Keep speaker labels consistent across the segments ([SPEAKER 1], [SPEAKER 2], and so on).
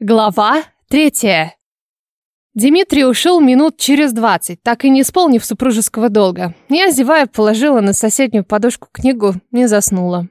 [SPEAKER 1] Глава третья. Дмитрий ушел минут через двадцать, так и не исполнив супружеского долга. Я, зевая, положила на соседнюю подушку книгу и заснула.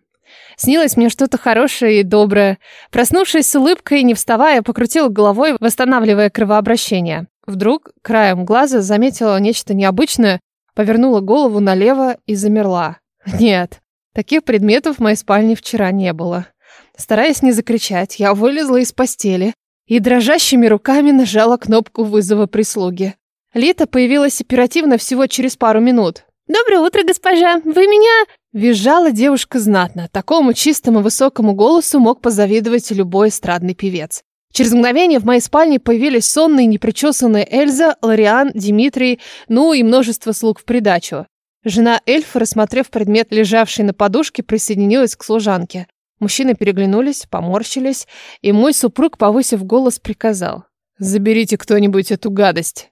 [SPEAKER 1] Снилось мне что-то хорошее и доброе. Проснувшись с улыбкой, не вставая, покрутила головой, восстанавливая кровообращение. Вдруг краем глаза заметила нечто необычное, повернула голову налево и замерла. Нет, таких предметов в моей спальне вчера не было. Стараясь не закричать, я вылезла из постели и дрожащими руками нажала кнопку вызова прислуги. Лита появилась оперативно всего через пару минут. «Доброе утро, госпожа! Вы меня...» Визжала девушка знатно. Такому чистому высокому голосу мог позавидовать любой эстрадный певец. Через мгновение в моей спальне появились сонные, непричесанные Эльза, Лориан, Дмитрий, ну и множество слуг в придачу. Жена эльфа, рассмотрев предмет, лежавший на подушке, присоединилась к служанке. Мужчины переглянулись, поморщились, и мой супруг, повысив голос, приказал. «Заберите кто-нибудь эту гадость».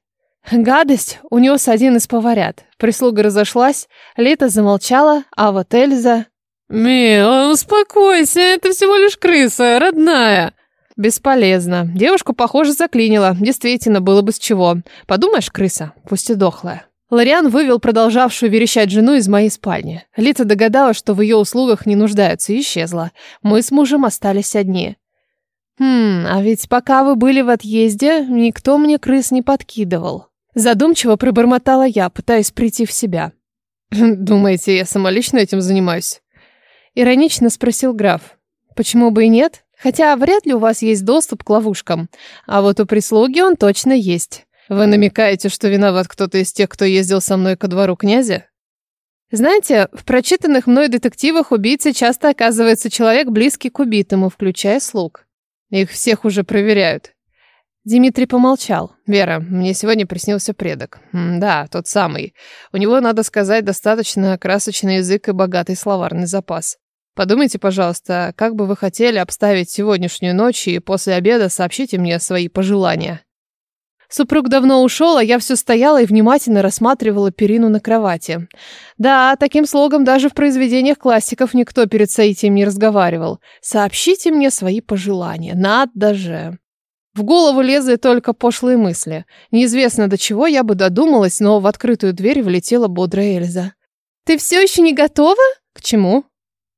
[SPEAKER 1] Гадость унес один из поварят. Прислуга разошлась, Лита замолчала, а вот Эльза...
[SPEAKER 2] «Мила, успокойся, это всего лишь крыса, родная».
[SPEAKER 1] Бесполезно. Девушку, похоже, заклинило. Действительно, было бы с чего. Подумаешь, крыса, пусть и дохлая. Лориан вывел продолжавшую верещать жену из моей спальни. Лита догадалась, что в ее услугах не нуждаются, и исчезла. Мы с мужем остались одни. Хм, а ведь пока вы были в отъезде, никто мне крыс не подкидывал. Задумчиво пробормотала я, пытаясь прийти в себя.
[SPEAKER 2] «Думаете, я самолично этим занимаюсь?»
[SPEAKER 1] Иронично спросил граф. «Почему бы и нет? Хотя вряд ли у вас есть доступ к ловушкам. А вот у прислуги он точно есть.
[SPEAKER 2] Вы намекаете, что виноват кто-то из тех, кто ездил со мной ко двору князя?»
[SPEAKER 1] Знаете, в прочитанных мной детективах убийцей часто оказывается человек, близкий к убитому, включая слуг.
[SPEAKER 2] Их всех уже проверяют.
[SPEAKER 1] Дмитрий помолчал.
[SPEAKER 2] «Вера, мне сегодня приснился предок. М да, тот самый. У него, надо сказать, достаточно красочный язык и богатый словарный запас. Подумайте, пожалуйста, как бы вы хотели обставить сегодняшнюю ночь и после обеда сообщите мне свои пожелания».
[SPEAKER 1] Супруг давно ушел, а я все стояла и внимательно рассматривала перину на кровати. Да, таким слогом даже в произведениях классиков никто перед соитием не разговаривал. «Сообщите мне свои пожелания. Надо же!» В голову лезли только пошлые мысли. Неизвестно до чего я бы додумалась, но в открытую дверь влетела бодрая Эльза. «Ты все еще не готова?» «К чему?»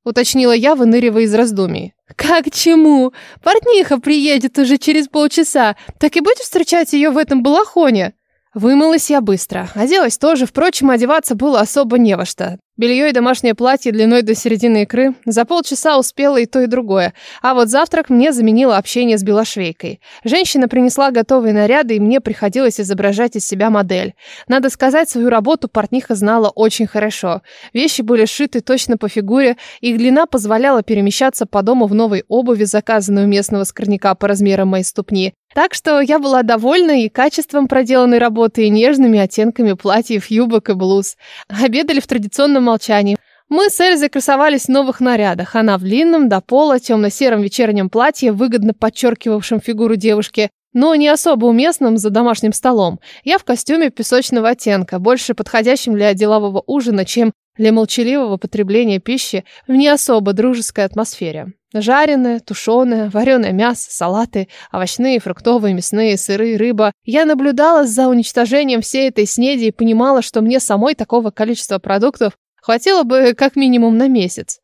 [SPEAKER 1] Уточнила я, выныривая из раздумий. «Как чему? Портниха приедет уже через полчаса. Так и будешь встречать ее в этом балахоне?» Вымылась я быстро. Оделась тоже, впрочем, одеваться было особо не во что. Белье и домашнее платье длиной до середины икры. За полчаса успела и то, и другое. А вот завтрак мне заменило общение с белошвейкой. Женщина принесла готовые наряды, и мне приходилось изображать из себя модель. Надо сказать, свою работу портниха знала очень хорошо. Вещи были сшиты точно по фигуре, их длина позволяла перемещаться по дому в новой обуви, заказанной у местного скорняка по размерам моей ступни. Так что я была довольна и качеством проделанной работы, и нежными оттенками платьев, юбок и блуз. Обедали в традиционном молчании. Мы с Эльзой красовались в новых нарядах. Она в длинном, до пола, темно-сером вечернем платье, выгодно подчеркивавшем фигуру девушки, но не особо уместным за домашним столом. Я в костюме песочного оттенка, больше подходящем для делового ужина, чем для молчаливого потребления пищи в не особо дружеской атмосфере. Жареное, тушеное, вареное мясо, салаты, овощные, фруктовые, мясные, сыры, рыба. Я наблюдала за уничтожением всей этой снеди и понимала, что мне самой такого количества продуктов Хватило бы как минимум на месяц.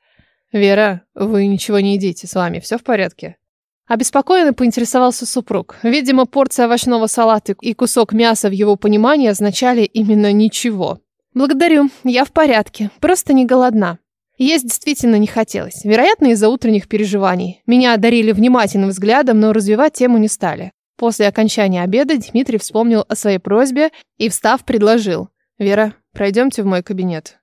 [SPEAKER 1] Вера, вы ничего не едите, с вами все в порядке? Обеспокоенно поинтересовался супруг. Видимо, порция овощного салата и кусок мяса в его понимании означали именно ничего. Благодарю, я в порядке, просто не голодна. Есть действительно не хотелось, вероятно, из-за утренних переживаний. Меня одарили внимательным взглядом, но развивать тему не стали. После окончания обеда Дмитрий вспомнил о своей просьбе и, встав, предложил. «Вера, пройдемте в мой кабинет.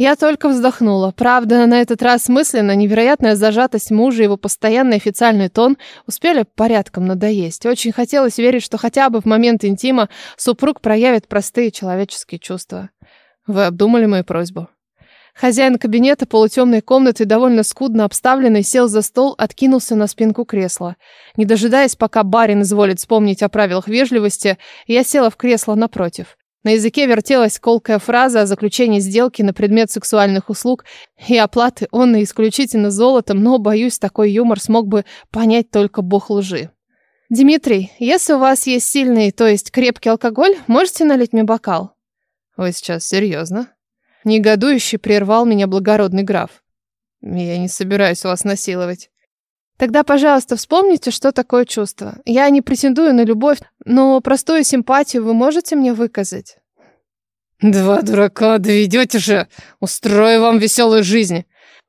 [SPEAKER 1] Я только вздохнула. Правда, на этот раз мысленно невероятная зажатость мужа и его постоянный официальный тон успели порядком надоесть. Очень хотелось верить, что хотя бы в момент интима супруг проявит простые человеческие чувства. Вы обдумали мою просьбу? Хозяин кабинета полутемной комнаты, довольно скудно обставленный, сел за стол, откинулся на спинку кресла. Не дожидаясь, пока барин изволит вспомнить о правилах вежливости, я села в кресло напротив. На языке вертелась колкая фраза о заключении сделки на предмет сексуальных услуг и оплаты он исключительно золотом, но, боюсь, такой юмор смог бы понять только бог лжи. Дмитрий, если у вас есть сильный, то есть крепкий алкоголь, можете налить мне бокал?
[SPEAKER 2] Вы сейчас серьезно? Негодующе прервал меня благородный граф. Я не собираюсь вас насиловать.
[SPEAKER 1] Тогда, пожалуйста, вспомните, что такое чувство. Я не претендую на любовь, но простую симпатию вы можете мне выказать?
[SPEAKER 2] Два дурака доведете же. Устрою вам веселую жизнь.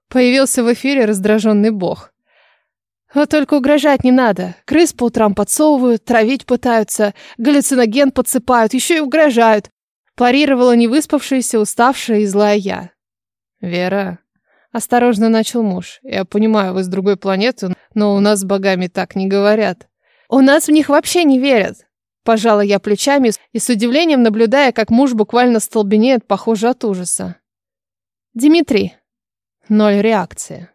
[SPEAKER 2] Появился в эфире раздраженный бог.
[SPEAKER 1] Вот только угрожать не надо. Крыс по утрам подсовывают, травить пытаются, галлюциноген подсыпают, еще и угрожают. Парировала невыспавшаяся, уставшая и злая я.
[SPEAKER 2] Вера, осторожно начал муж. Я понимаю, вы с другой планеты, но у нас с богами так не говорят.
[SPEAKER 1] У нас в них вообще не верят. Пожала я плечами и с удивлением наблюдая, как муж буквально столбенеет, похоже, от ужаса. Дмитрий. Ноль реакции.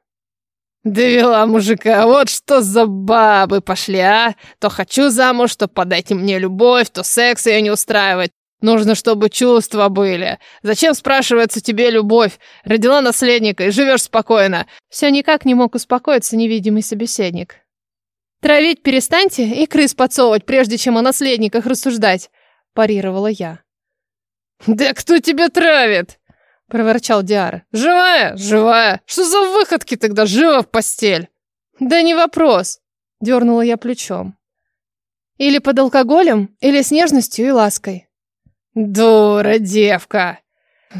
[SPEAKER 2] Довела мужика, вот что за бабы пошли, а? То хочу замуж, то подайте мне любовь, то секс ее не устраивает. Нужно, чтобы чувства были. Зачем, спрашивается, тебе любовь? Родила наследника и живешь спокойно.
[SPEAKER 1] Все никак не мог успокоиться невидимый собеседник. Травить перестаньте и крыс подсовывать, прежде чем о наследниках рассуждать, парировала я.
[SPEAKER 2] Да кто тебя травит? проворчал Диара. Живая? Живая. Что за выходки тогда? Живо в постель.
[SPEAKER 1] Да не вопрос, дернула я плечом. Или под алкоголем, или с нежностью и лаской.
[SPEAKER 2] Дура девка.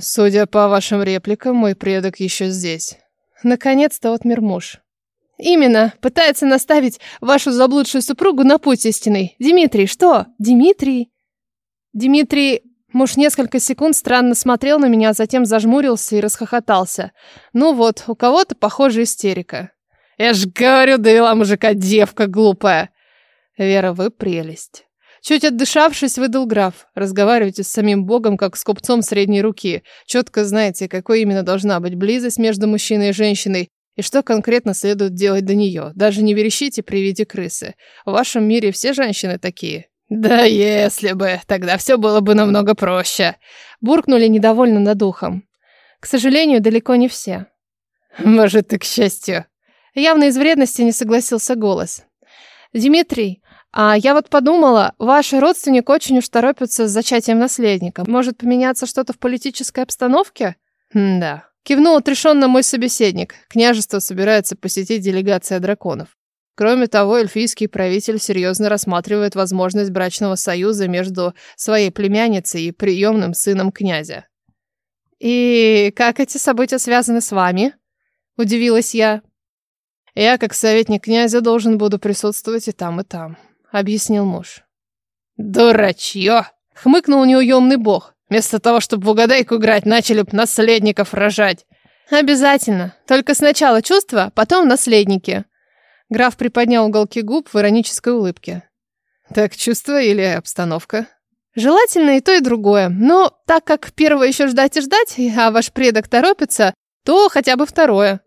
[SPEAKER 2] Судя по вашим репликам, мой предок еще здесь.
[SPEAKER 1] Наконец-то отмер муж. Именно, пытается наставить вашу заблудшую супругу на путь истинный. Дмитрий, что? Дмитрий? Дмитрий... Муж несколько секунд странно смотрел на меня, затем зажмурился и расхохотался. Ну вот, у кого-то, похоже, истерика.
[SPEAKER 2] Я ж говорю, довела мужика девка глупая.
[SPEAKER 1] Вера, вы прелесть. Чуть отдышавшись, выдал граф. Разговаривайте с самим богом, как с купцом средней руки. Четко знаете, какой именно должна быть близость между мужчиной и женщиной, и что конкретно следует делать до нее. Даже не верещите при виде крысы. В вашем мире все женщины такие.
[SPEAKER 2] Да если бы, тогда все было бы намного проще.
[SPEAKER 1] Буркнули недовольно над ухом. К сожалению, далеко не все.
[SPEAKER 2] Может, и к счастью.
[SPEAKER 1] Явно из вредности не согласился голос. Дмитрий, а я вот подумала, ваш родственник очень уж торопится с зачатием наследника. Может поменяться что-то в политической обстановке?
[SPEAKER 2] М да.
[SPEAKER 1] Кивнул отрешенно мой собеседник. Княжество собирается посетить делегация драконов. Кроме того, эльфийский правитель серьезно рассматривает возможность брачного союза между своей племянницей и приемным сыном князя. «И как эти события связаны с вами?» – удивилась я.
[SPEAKER 2] «Я, как советник князя, должен буду присутствовать и там, и там», объяснил муж. «Дурачье!» — хмыкнул неуемный бог. «Вместо того, чтобы в угадайку играть, начали б наследников рожать».
[SPEAKER 1] «Обязательно. Только сначала чувства, потом наследники». Граф приподнял уголки губ в иронической улыбке.
[SPEAKER 2] «Так чувство или обстановка?»
[SPEAKER 1] «Желательно и то, и другое. Но так как первое еще ждать и ждать, а ваш предок торопится, то хотя бы второе».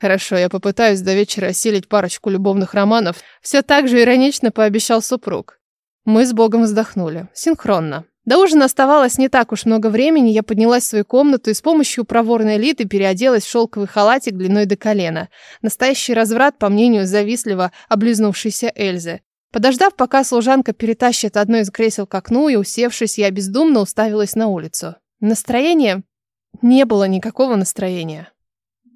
[SPEAKER 2] Хорошо, я попытаюсь до вечера осилить парочку любовных романов.
[SPEAKER 1] Все так же иронично пообещал супруг. Мы с Богом вздохнули. Синхронно. До ужина оставалось не так уж много времени, я поднялась в свою комнату и с помощью проворной Литы переоделась в шелковый халатик длиной до колена. Настоящий разврат, по мнению завистливо облизнувшейся Эльзы. Подождав, пока служанка перетащит одно из кресел к окну и усевшись, я бездумно уставилась на улицу. Настроение? Не было никакого настроения.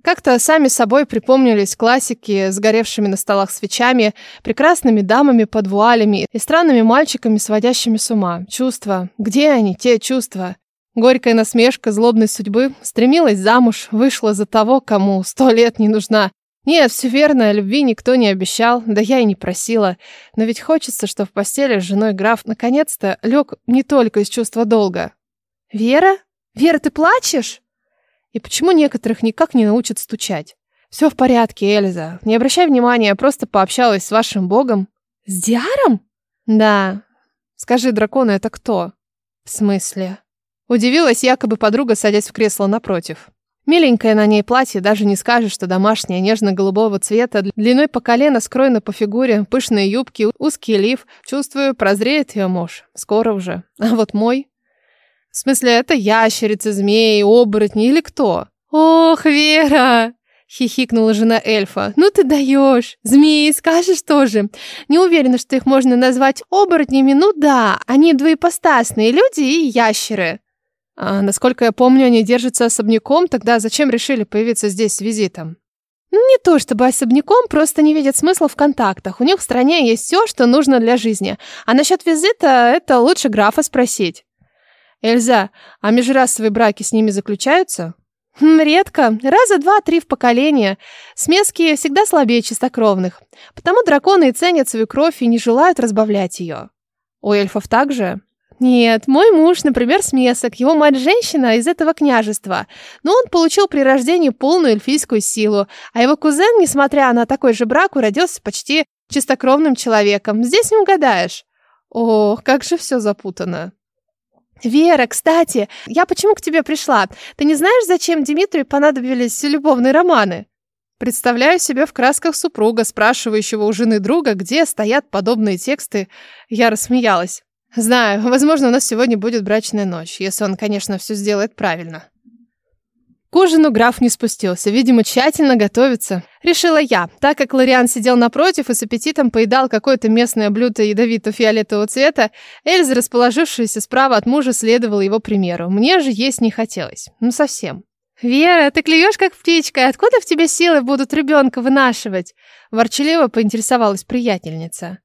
[SPEAKER 1] Как-то сами собой припомнились классики с горевшими на столах свечами, прекрасными дамами под вуалями и странными мальчиками, сводящими с ума. Чувства. Где они, те чувства? Горькая насмешка злобной судьбы стремилась замуж, вышла за того, кому сто лет не нужна. Нет, все верно, любви никто не обещал, да я и не просила. Но ведь хочется, что в постели с женой граф наконец-то лег не только из чувства долга. «Вера? Вера, ты плачешь?» И почему некоторых никак не научат стучать? Все в порядке, Эльза. Не обращай внимания, просто пообщалась с вашим богом. С Диаром? Да. Скажи, драконы, это кто? В смысле? Удивилась якобы подруга, садясь в кресло напротив. Миленькое на ней платье, даже не скажешь, что домашнее, нежно-голубого цвета, длиной по колено, скроено по фигуре, пышные юбки, узкий лиф. Чувствую, прозреет ее муж. Скоро уже. А вот мой... В смысле, это ящерицы, змеи, оборотни или кто? Ох, Вера! Хихикнула жена эльфа. «Ну ты даешь! Змеи скажешь тоже. Не уверена, что их можно назвать оборотнями. Ну да, они двоепостасные люди и ящеры».
[SPEAKER 2] А, насколько я помню, они держатся особняком. Тогда зачем решили появиться здесь с визитом?
[SPEAKER 1] Не то чтобы особняком, просто не видят смысла в контактах. У них в стране есть все, что нужно для жизни. А насчет визита это лучше графа спросить.
[SPEAKER 2] Эльза, а межрасовые браки с ними заключаются?
[SPEAKER 1] Хм, редко. Раза два-три в поколение. Смески всегда слабее чистокровных. Потому драконы и ценят свою кровь и не желают разбавлять ее.
[SPEAKER 2] У эльфов также?
[SPEAKER 1] Нет, мой муж, например, смесок. Его мать женщина из этого княжества. Но он получил при рождении полную эльфийскую силу. А его кузен, несмотря на такой же брак, родился почти чистокровным человеком. Здесь не угадаешь.
[SPEAKER 2] Ох, как же все запутано.
[SPEAKER 1] Вера, кстати, я почему к тебе пришла? Ты не знаешь, зачем Дмитрию понадобились любовные романы?
[SPEAKER 2] Представляю себе в красках супруга, спрашивающего у жены друга, где стоят подобные тексты. Я рассмеялась. Знаю, возможно, у нас сегодня будет брачная ночь, если он, конечно, все сделает правильно. К ужину граф не спустился, видимо, тщательно готовится. Решила я, так как Лориан сидел напротив и с аппетитом поедал какое-то местное блюдо ядовито-фиолетового цвета, Эльза, расположившаяся справа от мужа, следовала его примеру. Мне же есть не хотелось. Ну, совсем.
[SPEAKER 1] «Вера, ты клюешь как птичка. Откуда в тебе силы будут ребенка вынашивать?» Ворчаливо поинтересовалась приятельница.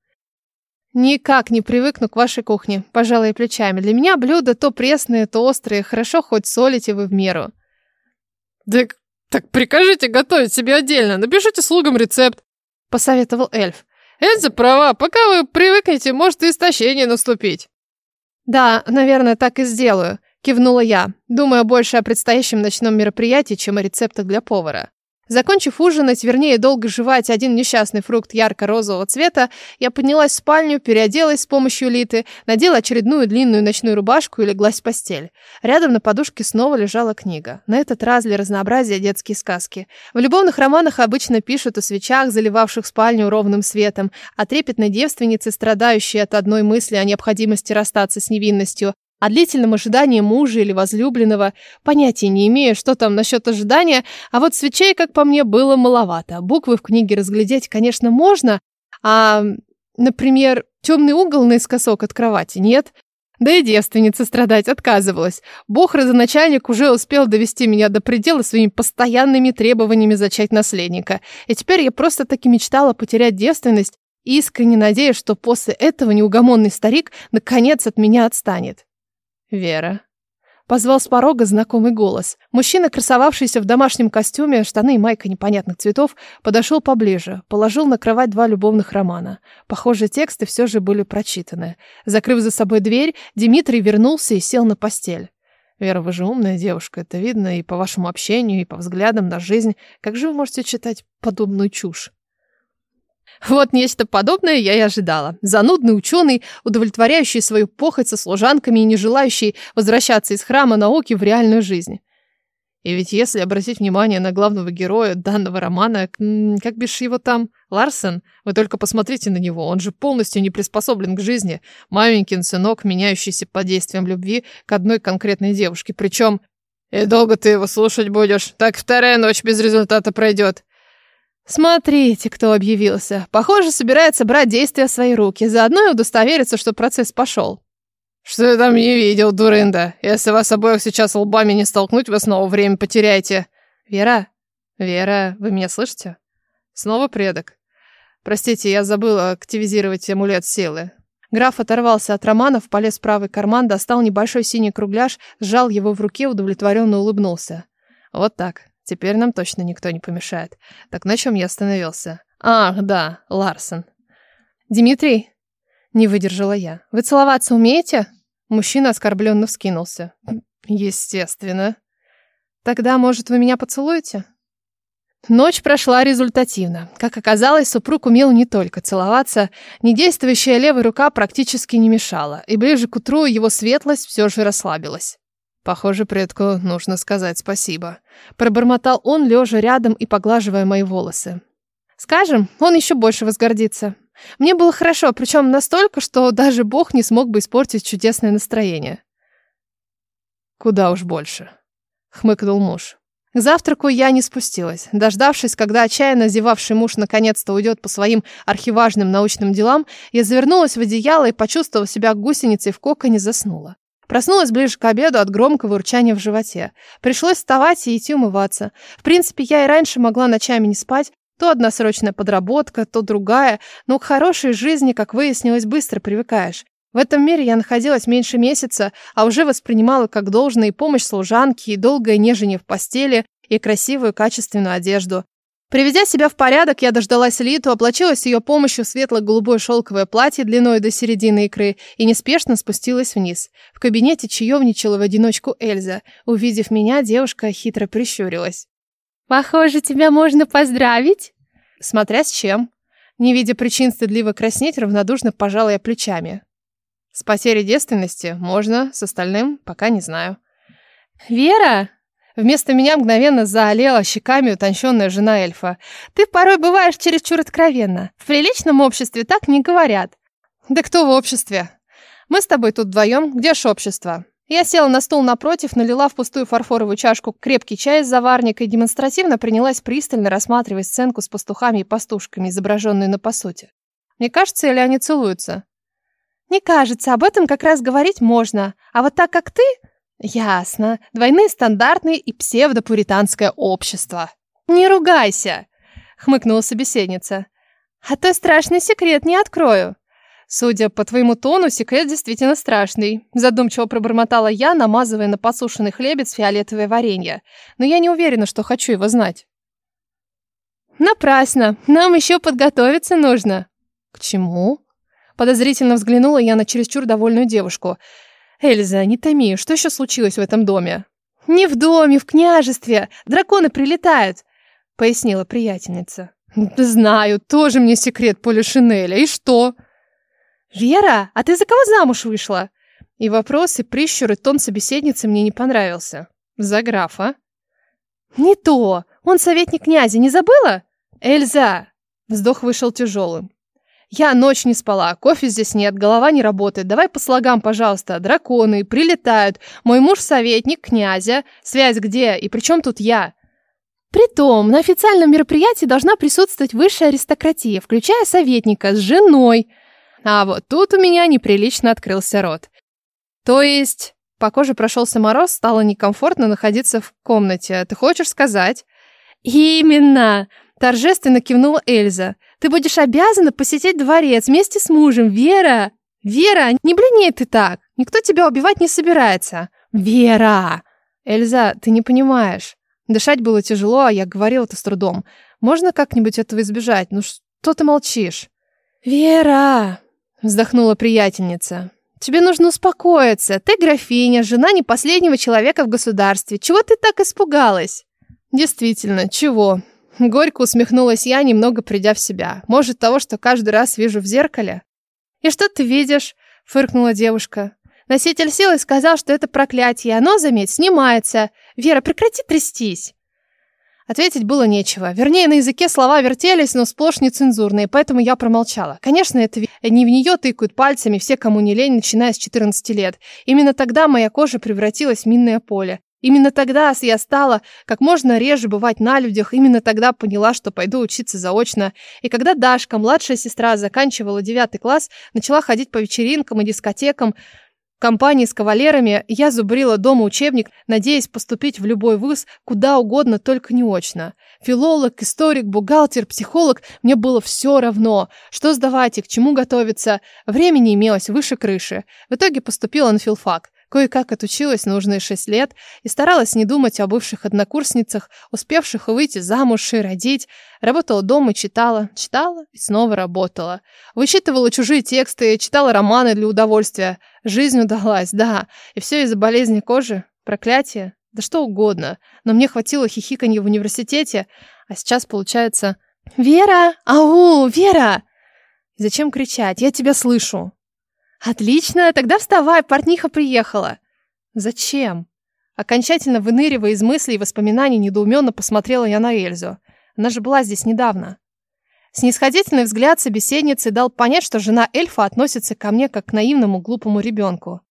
[SPEAKER 2] Никак не привыкну к вашей кухне, пожалуй, плечами. Для меня блюда то пресные, то острые. Хорошо, хоть солите вы в меру. Так, так прикажите готовить себе отдельно. Напишите слугам рецепт, посоветовал эльф. Эльза права, пока вы привыкнете, может и истощение наступить.
[SPEAKER 1] Да, наверное, так и сделаю, кивнула я, думая больше о предстоящем ночном мероприятии, чем о рецептах для повара. Закончив ужинать, вернее, долго жевать один несчастный фрукт ярко-розового цвета, я поднялась в спальню, переоделась с помощью Литы, надела очередную длинную ночную рубашку и леглась в постель. Рядом на подушке снова лежала книга. На этот раз для разнообразия детские сказки. В любовных романах обычно пишут о свечах, заливавших спальню ровным светом, о трепетной девственнице, страдающей от одной мысли о необходимости расстаться с невинностью, о длительном ожидании мужа или возлюбленного. Понятия не имею, что там насчет ожидания, а вот свечей, как по мне, было маловато. Буквы в книге разглядеть, конечно, можно, а, например, темный угол наискосок от кровати нет. Да и девственница страдать отказывалась. Бог-родоначальник уже успел довести меня до предела своими постоянными требованиями зачать наследника. И теперь я просто-таки мечтала потерять девственность, искренне надеясь, что после этого неугомонный старик наконец от меня отстанет.
[SPEAKER 2] Вера.
[SPEAKER 1] Позвал с порога знакомый голос. Мужчина, красовавшийся в домашнем костюме, штаны и майка непонятных цветов, подошел поближе, положил на кровать два любовных романа. Похожие тексты все же были прочитаны. Закрыв за собой дверь, Дмитрий вернулся и сел на постель.
[SPEAKER 2] «Вера, вы же умная девушка, это видно и по вашему общению, и по взглядам на жизнь. Как же вы можете читать подобную чушь?»
[SPEAKER 1] Вот нечто подобное я и ожидала. Занудный ученый, удовлетворяющий свою похоть со служанками и не желающий возвращаться из храма науки в реальную жизнь.
[SPEAKER 2] И ведь если обратить внимание на главного героя данного романа, как бишь его там, Ларсен, вы только посмотрите на него, он же полностью не приспособлен к жизни. Маменькин сынок, меняющийся под действием любви к одной конкретной девушке. Причем... И долго ты его слушать будешь? Так вторая ночь без результата пройдет.
[SPEAKER 1] Смотрите, кто объявился. Похоже, собирается брать действия в свои руки, заодно и удостовериться, что процесс пошел.
[SPEAKER 2] Что я там не видел, дурында? Если вас обоих сейчас лбами не столкнуть, вы снова время потеряете.
[SPEAKER 1] Вера?
[SPEAKER 2] Вера, вы меня слышите? Снова предок. Простите, я забыла активизировать амулет силы.
[SPEAKER 1] Граф оторвался от романов, полез в правый карман, достал небольшой синий кругляш, сжал его в руке, удовлетворенно улыбнулся.
[SPEAKER 2] Вот так. Теперь нам точно никто не помешает. Так на чем я остановился? Ах, да, Ларсен.
[SPEAKER 1] Дмитрий, не выдержала я. Вы целоваться умеете? Мужчина оскорбленно вскинулся.
[SPEAKER 2] Естественно.
[SPEAKER 1] Тогда, может, вы меня поцелуете? Ночь прошла результативно. Как оказалось, супруг умел не только целоваться, недействующая левая рука практически не мешала, и ближе к утру его светлость все же расслабилась.
[SPEAKER 2] Похоже, предку нужно сказать спасибо.
[SPEAKER 1] Пробормотал он, лежа рядом и поглаживая мои волосы. Скажем, он еще больше возгордится. Мне было хорошо, причем настолько, что даже Бог не смог бы испортить чудесное настроение.
[SPEAKER 2] Куда уж больше, хмыкнул муж.
[SPEAKER 1] К завтраку я не спустилась. Дождавшись, когда отчаянно зевавший муж наконец-то уйдет по своим архиважным научным делам, я завернулась в одеяло и, почувствовав себя гусеницей в коконе, заснула. Проснулась ближе к обеду от громкого урчания в животе. Пришлось вставать и идти умываться. В принципе, я и раньше могла ночами не спать, то одна срочная подработка, то другая, но к хорошей жизни, как выяснилось, быстро привыкаешь. В этом мире я находилась меньше месяца, а уже воспринимала как должное и помощь служанки, и долгое нежение в постели, и красивую качественную одежду. Приведя себя в порядок, я дождалась Литу, облачилась ее помощью в светло-голубое шелковое платье длиной до середины икры и неспешно спустилась вниз. В кабинете чаевничала в одиночку Эльза. Увидев меня, девушка хитро прищурилась.
[SPEAKER 3] «Похоже, тебя можно поздравить?»
[SPEAKER 1] Смотря с чем. Не видя причин стыдливо краснеть, равнодушно пожала я плечами. С потерей девственности можно, с остальным пока не знаю.
[SPEAKER 3] «Вера!»
[SPEAKER 1] Вместо меня мгновенно заолела щеками утонченная жена эльфа.
[SPEAKER 3] «Ты порой бываешь чересчур откровенна. В приличном обществе так не говорят».
[SPEAKER 1] «Да кто в обществе? Мы с тобой тут вдвоем. Где ж общество?» Я села на стул напротив, налила в пустую фарфоровую чашку крепкий чай из заварника и демонстративно принялась пристально рассматривать сценку с пастухами и пастушками, изображенную на посуде. Мне кажется, или они целуются?
[SPEAKER 3] Не кажется, об этом как раз говорить можно. А вот так как ты...
[SPEAKER 1] Ясно. Двойные стандартные и псевдопуританское общество.
[SPEAKER 3] Не ругайся,
[SPEAKER 1] хмыкнула собеседница.
[SPEAKER 3] А то страшный секрет не открою.
[SPEAKER 1] Судя по твоему тону, секрет действительно страшный. Задумчиво пробормотала я, намазывая на посушенный хлебец фиолетовое варенье. Но я не уверена, что хочу его знать.
[SPEAKER 3] Напрасно. Нам еще подготовиться нужно.
[SPEAKER 1] К чему? Подозрительно взглянула я на чересчур довольную девушку. «Эльза, не томи, что еще случилось в этом доме?»
[SPEAKER 3] «Не в доме, в княжестве. Драконы прилетают», — пояснила приятельница.
[SPEAKER 1] «Знаю, тоже мне секрет Поля Шинеля. И что?»
[SPEAKER 3] «Вера, а ты за кого замуж вышла?»
[SPEAKER 1] И вопрос, и прищур, и тон собеседницы мне не понравился. «За графа».
[SPEAKER 3] «Не то. Он советник князя, не забыла?»
[SPEAKER 1] «Эльза!» Вздох вышел тяжелым. Я ночь не спала, кофе здесь нет, голова не работает. Давай по слогам, пожалуйста. Драконы прилетают. Мой муж советник князя. Связь где? И при чем тут я?
[SPEAKER 3] Притом, на официальном мероприятии должна присутствовать высшая аристократия, включая советника с женой.
[SPEAKER 1] А вот тут у меня неприлично открылся рот. То есть, по коже прошелся мороз, стало некомфортно находиться в комнате. Ты хочешь сказать?
[SPEAKER 3] Именно! Торжественно кивнула Эльза. Ты будешь обязана посетить дворец вместе с мужем, Вера. Вера, не блиней ты так. Никто тебя убивать не собирается. Вера!
[SPEAKER 1] Эльза, ты не понимаешь. Дышать было тяжело, а я говорила это с трудом. Можно как-нибудь этого избежать? Ну что ты молчишь?
[SPEAKER 3] Вера!
[SPEAKER 1] Вздохнула приятельница.
[SPEAKER 3] Тебе нужно успокоиться. Ты графиня, жена не последнего человека в государстве. Чего ты так испугалась?
[SPEAKER 1] Действительно, чего? Горько усмехнулась я, немного придя в себя. Может, того, что каждый раз вижу в зеркале?
[SPEAKER 3] «И что ты видишь?» — фыркнула девушка. «Носитель силы сказал, что это проклятие. Оно, заметь, снимается. Вера, прекрати трястись!»
[SPEAKER 1] Ответить было нечего. Вернее, на языке слова вертелись, но сплошь нецензурные, поэтому я промолчала. Конечно, это не в нее тыкают пальцами все, кому не лень, начиная с 14 лет. Именно тогда моя кожа превратилась в минное поле. Именно тогда я стала как можно реже бывать на людях, именно тогда поняла, что пойду учиться заочно. И когда Дашка, младшая сестра, заканчивала девятый класс, начала ходить по вечеринкам и дискотекам, компании с кавалерами, я зубрила дома учебник, надеясь поступить в любой вуз, куда угодно, только не очно. Филолог, историк, бухгалтер, психолог, мне было все равно, что сдавать и к чему готовиться. Времени имелось выше крыши. В итоге поступила на филфак. Кое-как отучилась нужные шесть лет и старалась не думать о бывших однокурсницах, успевших выйти замуж и родить. Работала дома, читала, читала и снова работала. Вычитывала чужие тексты, читала романы для удовольствия. Жизнь удалась, да, и все из-за болезни кожи, проклятия, да что угодно. Но мне хватило хихиканья в университете, а сейчас получается...
[SPEAKER 3] «Вера! Ау, Вера!»
[SPEAKER 1] «Зачем кричать? Я тебя слышу!»
[SPEAKER 3] «Отлично, тогда вставай, портниха приехала».
[SPEAKER 1] «Зачем?» Окончательно выныривая из мыслей и воспоминаний, недоуменно посмотрела я на Эльзу. Она же была здесь недавно. Снисходительный взгляд собеседницы дал понять, что жена эльфа относится ко мне как к наивному глупому ребенку.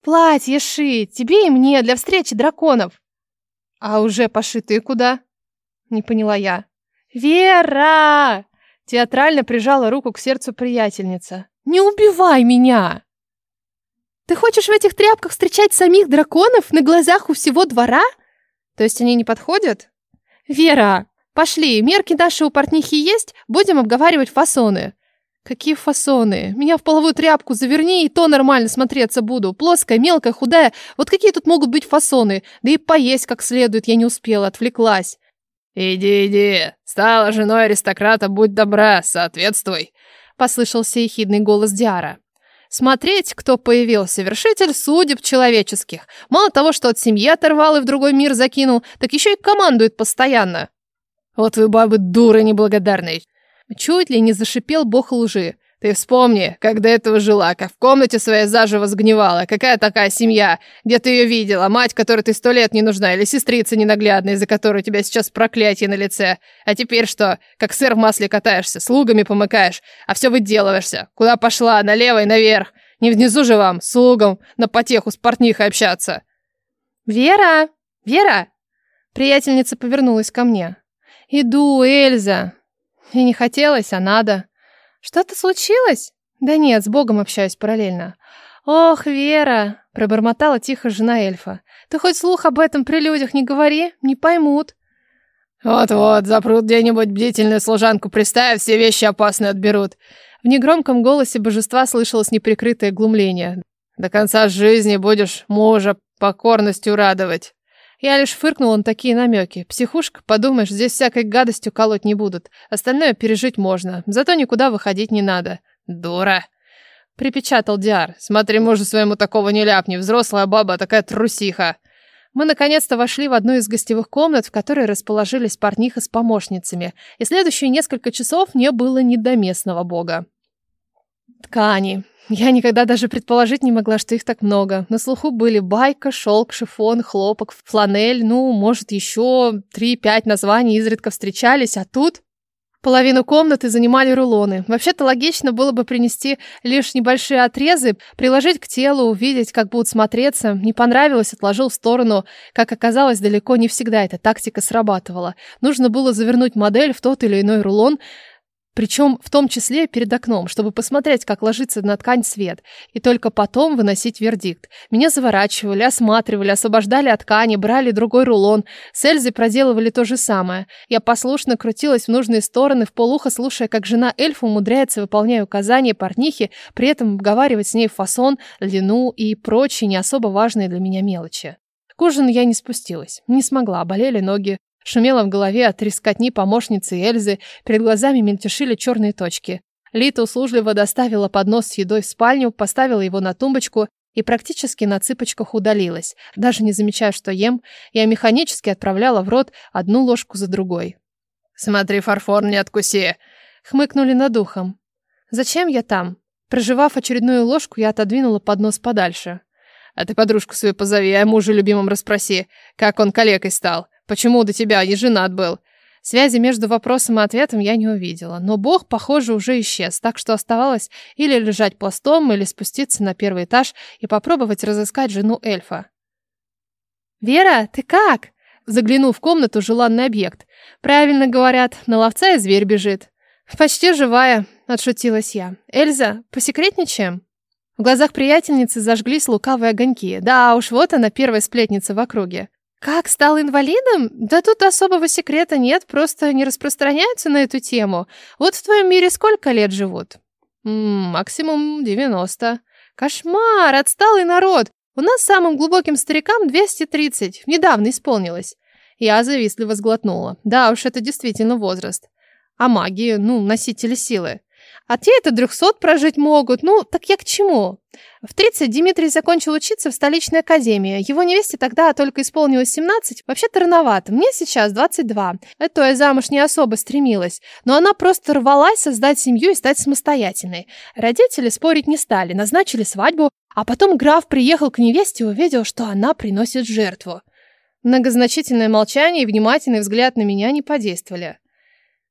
[SPEAKER 3] «Платье шить, тебе и мне, для встречи драконов».
[SPEAKER 1] А уже пошитые куда? Не поняла я. Вера! Театрально прижала руку к сердцу приятельница. Не убивай меня!
[SPEAKER 3] Ты хочешь в этих тряпках встречать самих драконов на глазах у всего двора?
[SPEAKER 1] То есть они не подходят?
[SPEAKER 3] Вера, пошли, мерки наши у портнихи есть, будем обговаривать фасоны.
[SPEAKER 1] Какие фасоны? Меня в половую тряпку заверни, и то нормально смотреться буду. Плоская, мелкая, худая. Вот какие тут могут быть фасоны? Да и поесть как следует я не успела, отвлеклась.
[SPEAKER 2] «Иди, иди. Стала женой аристократа, будь добра, соответствуй», — послышался ехидный голос Диара.
[SPEAKER 1] Смотреть, кто появился, вершитель судеб человеческих. Мало того, что от семьи оторвал и в другой мир закинул, так еще и командует постоянно.
[SPEAKER 2] Вот вы, бабы, дуры неблагодарные.
[SPEAKER 1] Чуть ли не зашипел бог лжи.
[SPEAKER 2] Ты вспомни, как до этого жила, как в комнате своей заживо сгнивала. Какая такая семья? Где ты ее видела? Мать, которой ты сто лет не нужна, или сестрица ненаглядная, из-за которой у тебя сейчас проклятие на лице? А теперь что? Как сыр в масле катаешься, слугами помыкаешь, а все выделываешься. Куда пошла? Налево и наверх. Не внизу же вам, слугам, на потеху с портнихой общаться.
[SPEAKER 1] Вера! Вера! Приятельница повернулась ко мне. Иду, Эльза. И не хотелось, а надо. Что-то случилось? Да нет, с Богом общаюсь параллельно. Ох, Вера, пробормотала тихо жена эльфа. Ты хоть слух об этом при людях не говори, не поймут.
[SPEAKER 2] Вот-вот, запрут где-нибудь бдительную служанку, приставив, все вещи опасные отберут.
[SPEAKER 1] В негромком голосе божества слышалось неприкрытое глумление.
[SPEAKER 2] До конца жизни будешь мужа покорностью радовать.
[SPEAKER 1] Я лишь фыркнула на такие намеки. Психушка, подумаешь, здесь всякой гадостью колоть не будут. Остальное пережить можно. Зато никуда выходить не надо.
[SPEAKER 2] Дура. Припечатал Диар. Смотри, мужу своему такого не ляпни. Взрослая баба, такая трусиха.
[SPEAKER 1] Мы наконец-то вошли в одну из гостевых комнат, в которой расположились портниха с помощницами, и следующие несколько часов не было ни до местного бога. Ткани. Я никогда даже предположить не могла, что их так много. На слуху были байка, шелк, шифон, хлопок, фланель, ну, может, еще три-пять названий изредка встречались, а тут... Половину комнаты занимали рулоны. Вообще-то логично было бы принести лишь небольшие отрезы, приложить к телу, увидеть, как будут смотреться. Не понравилось, отложил в сторону. Как оказалось, далеко не всегда эта тактика срабатывала. Нужно было завернуть модель в тот или иной рулон, причем в том числе перед окном, чтобы посмотреть, как ложится на ткань свет, и только потом выносить вердикт. Меня заворачивали, осматривали, освобождали от ткани, брали другой рулон. С Эльзой проделывали то же самое. Я послушно крутилась в нужные стороны, в полухо слушая, как жена эльфа умудряется, выполняя указания портнихи, при этом обговаривать с ней фасон, длину и прочие не особо важные для меня мелочи. К ужину я не спустилась. Не смогла, болели ноги. Шумело в голове от трескотни помощницы Эльзы, перед глазами мельтешили черные точки. Лита услужливо доставила поднос с едой в спальню, поставила его на тумбочку и практически на цыпочках удалилась. Даже не замечая, что ем, я механически отправляла в рот одну ложку за другой.
[SPEAKER 2] «Смотри, фарфор не откуси!»
[SPEAKER 1] Хмыкнули над ухом. «Зачем я там?» Проживав очередную ложку, я отодвинула поднос подальше.
[SPEAKER 2] «А ты подружку свою позови, а мужа любимым расспроси, как он калекой стал. Почему до тебя не женат был?
[SPEAKER 1] Связи между вопросом и ответом я не увидела, но бог, похоже, уже исчез, так что оставалось или лежать пластом, или спуститься на первый этаж и попробовать разыскать жену эльфа. «Вера, ты как?» Заглянул в комнату желанный объект. «Правильно говорят, на ловца и зверь бежит». «Почти живая», — отшутилась я. «Эльза, посекретничаем?» В глазах приятельницы зажглись лукавые огоньки. Да уж, вот она, первая сплетница в округе. Как стал инвалидом? Да тут особого секрета нет, просто не распространяются на эту тему. Вот в твоем мире сколько лет живут?
[SPEAKER 2] М -м, максимум 90.
[SPEAKER 1] Кошмар, отсталый народ. У нас самым глубоким старикам 230. Недавно исполнилось. Я завистливо сглотнула. Да уж, это действительно возраст. А магии, ну, носители силы. А те это трехсот прожить могут. Ну, так я к чему? В 30 Дмитрий закончил учиться в столичной академии. Его невесте тогда только исполнилось 17. Вообще-то рановато. Мне сейчас 22. Это я замуж не особо стремилась. Но она просто рвалась создать семью и стать самостоятельной. Родители спорить не стали, назначили свадьбу. А потом граф приехал к невесте и увидел, что она приносит жертву. Многозначительное молчание и внимательный взгляд на меня не подействовали.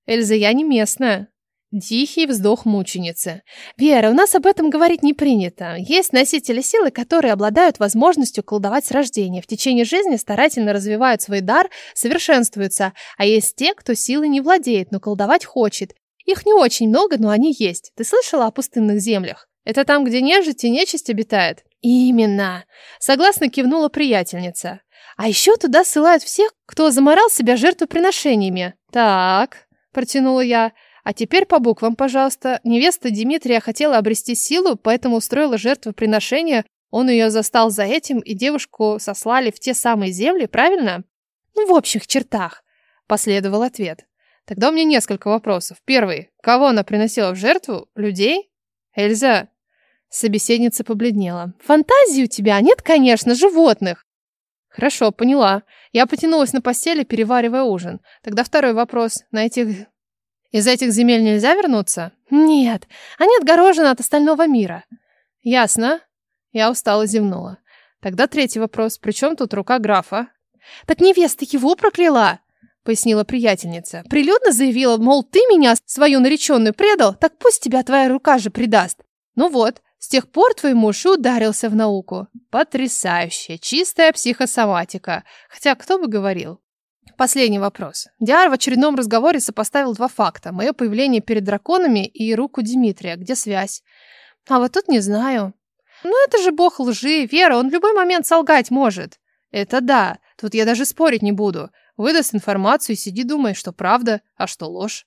[SPEAKER 1] «Эльза, я не местная», Тихий вздох мученицы. «Вера, у нас об этом говорить не принято. Есть носители силы, которые обладают возможностью колдовать с рождения. В течение жизни старательно развивают свой дар, совершенствуются. А есть те, кто силой не владеет, но колдовать хочет. Их не очень много, но они есть. Ты слышала о пустынных землях? Это там, где нежить и нечисть обитает?» «Именно!» Согласно кивнула приятельница. «А еще туда ссылают всех, кто заморал себя жертвоприношениями». «Так», протянула я, — а теперь по буквам, пожалуйста. Невеста Дмитрия хотела обрести силу, поэтому устроила жертвоприношение. Он ее застал за этим, и девушку сослали в те самые земли, правильно? Ну, в общих чертах. Последовал ответ. Тогда у меня несколько вопросов. Первый. Кого она приносила в жертву? Людей? Эльза? Собеседница побледнела. Фантазии у тебя? Нет, конечно, животных. Хорошо, поняла. Я потянулась на постели, переваривая ужин. Тогда второй вопрос. На этих из этих земель нельзя вернуться? Нет, они отгорожены от остального мира. Ясно. Я устало зевнула. Тогда третий вопрос. При чем тут рука графа? Так невеста его прокляла, пояснила приятельница. Прилюдно заявила, мол, ты меня, свою нареченную, предал, так пусть тебя твоя рука же предаст. Ну вот, с тех пор твой муж и ударился в науку. Потрясающе, чистая психосоматика. Хотя кто бы говорил. Последний вопрос. Диар в очередном разговоре сопоставил два факта. Мое появление перед драконами и руку Дмитрия. Где связь? А вот тут не знаю. Ну это же бог лжи, Вера, он в любой момент солгать может. Это да, тут я даже спорить не буду. Выдаст информацию и сиди думай, что правда, а что ложь.